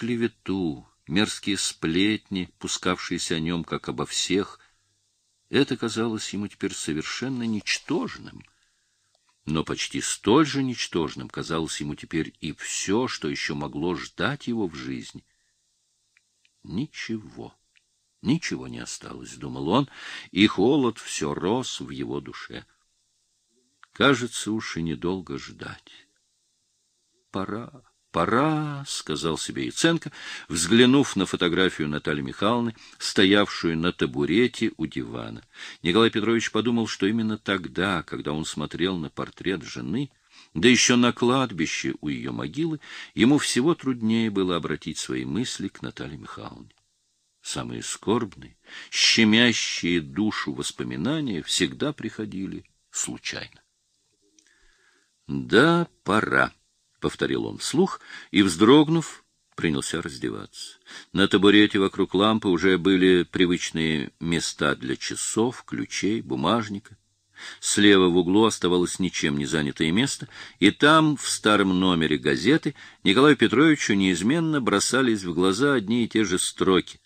клевету, мерзкие сплетни, пускавшиеся о нем, как обо всех, это казалось ему теперь совершенно ничтожным. Но почти столь же ничтожным казалось ему теперь и все, что еще могло ждать его в жизни. Ничего, ничего не осталось, — думал он, и холод все рос в его душе. Кажется, уж и недолго ждать. Пора. «Пора», — сказал себе Яценко, взглянув на фотографию Натальи Михайловны, стоявшую на табурете у дивана. Николай Петрович подумал, что именно тогда, когда он смотрел на портрет жены, да еще на кладбище у ее могилы, ему всего труднее было обратить свои мысли к Наталье Михайловне. Самые скорбные, щемящие душу воспоминания всегда приходили случайно. «Да, пора». — повторил он вслух и, вздрогнув, принялся раздеваться. На табурете вокруг лампы уже были привычные места для часов, ключей, бумажника. Слева в углу оставалось ничем не занятое место, и там, в старом номере газеты, Николаю Петровичу неизменно бросались в глаза одни и те же строки.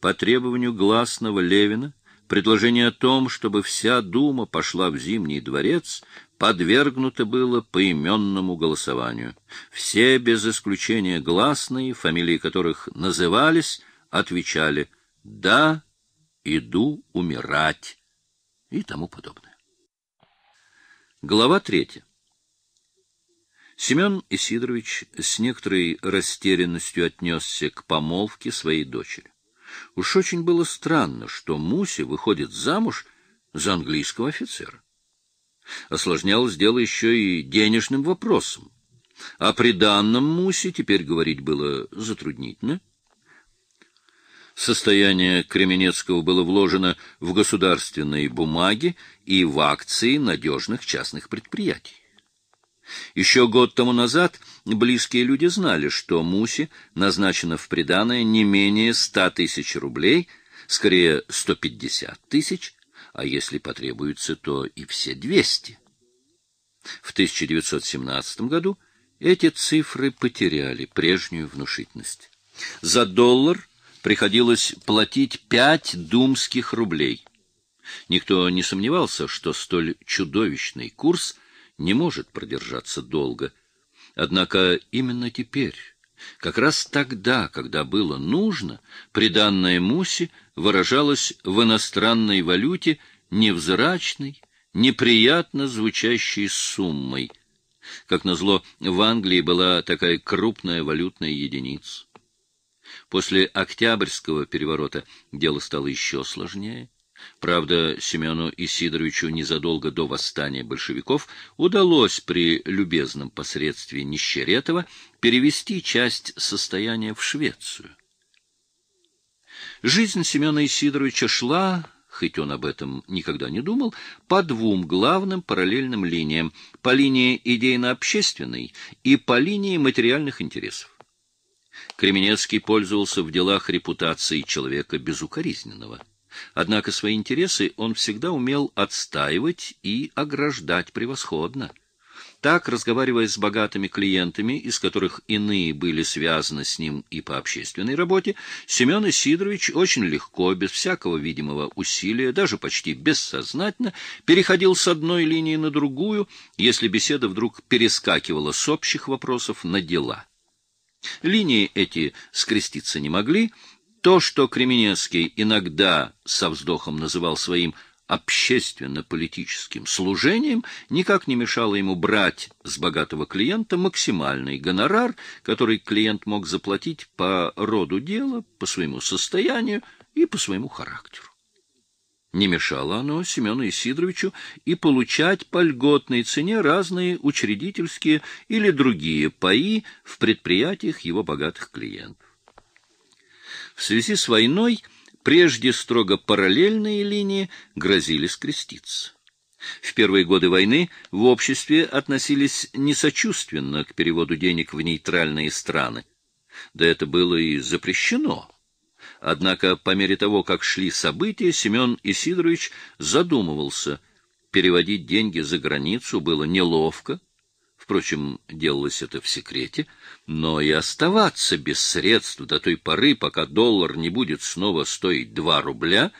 По требованию гласного Левина предложение о том, чтобы вся Дума пошла в Зимний дворец, подвергнуто было поименному голосованию. Все, без исключения гласные, фамилии которых назывались, отвечали «Да, иду умирать» и тому подобное. Глава третья. Семен Исидорович с некоторой растерянностью отнесся к помолвке своей дочери. Уж очень было странно, что Муся выходит замуж за английского офицера. Осложнялось дело еще и денежным вопросом. О приданном Мусе теперь говорить было затруднительно. Состояние Кременецкого было вложено в государственные бумаги и в акции надежных частных предприятий. Еще год тому назад близкие люди знали, что Мусе назначено в приданое не менее ста тысяч рублей, скорее сто пятьдесят тысяч, а если потребуется, то и все 200. В 1917 году эти цифры потеряли прежнюю внушительность. За доллар приходилось платить 5 думских рублей. Никто не сомневался, что столь чудовищный курс не может продержаться долго. Однако именно теперь, как раз тогда, когда было нужно, приданное Мусе выражалось в иностранной валюте невзрачной, неприятно звучащей суммой. Как назло, в Англии была такая крупная валютная единица. После Октябрьского переворота дело стало еще сложнее. Правда, Семену Исидоровичу незадолго до восстания большевиков удалось при любезном посредстве Нищеретова перевести часть состояния в Швецию. Жизнь Семена Исидоровича шла, хоть он об этом никогда не думал, по двум главным параллельным линиям — по линии идейно-общественной и по линии материальных интересов. Кременецкий пользовался в делах репутацией человека безукоризненного. Однако свои интересы он всегда умел отстаивать и ограждать превосходно. Так, разговаривая с богатыми клиентами, из которых иные были связаны с ним и по общественной работе, Семен Исидорович очень легко, без всякого видимого усилия, даже почти бессознательно, переходил с одной линии на другую, если беседа вдруг перескакивала с общих вопросов на дела. Линии эти скреститься не могли, то, что Кременецкий иногда со вздохом называл своим общественно-политическим служением никак не мешало ему брать с богатого клиента максимальный гонорар, который клиент мог заплатить по роду дела, по своему состоянию и по своему характеру. Не мешало оно Семену Исидоровичу и получать по льготной цене разные учредительские или другие паи в предприятиях его богатых клиентов. В связи с войной прежде строго параллельные линии грозили скреститься. В первые годы войны в обществе относились несочувственно к переводу денег в нейтральные страны. Да это было и запрещено. Однако по мере того, как шли события, Семен Исидорович задумывался. Переводить деньги за границу было неловко, впрочем, делалось это в секрете, но и оставаться без средств до той поры, пока доллар не будет снова стоить 2 рубля,